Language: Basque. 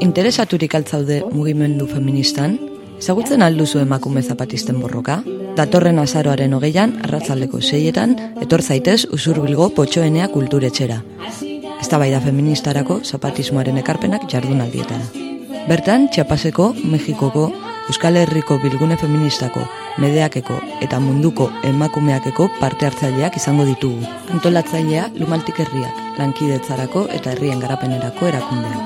Interesaturik altzaude mugimendu feministan? Ezagutzen alduzu emakume zapatisten borroka? Datorren azaroaren hogeian, arratzaldeko seietan, etor zaitez usurbilgo potxoenea kulturetxera. Ez da feministarako zapatismoaren ekarpenak jardunaldietara. Bertan, Txapaseko, Mexikoko, Euskal Herriko bilgune feministako, medeakeko eta munduko emakumeakeko parte hartzaileak izango ditugu. Antolatzailea Lumaltik Herriak, lankidetzarako eta herrien garapenerako erakundea.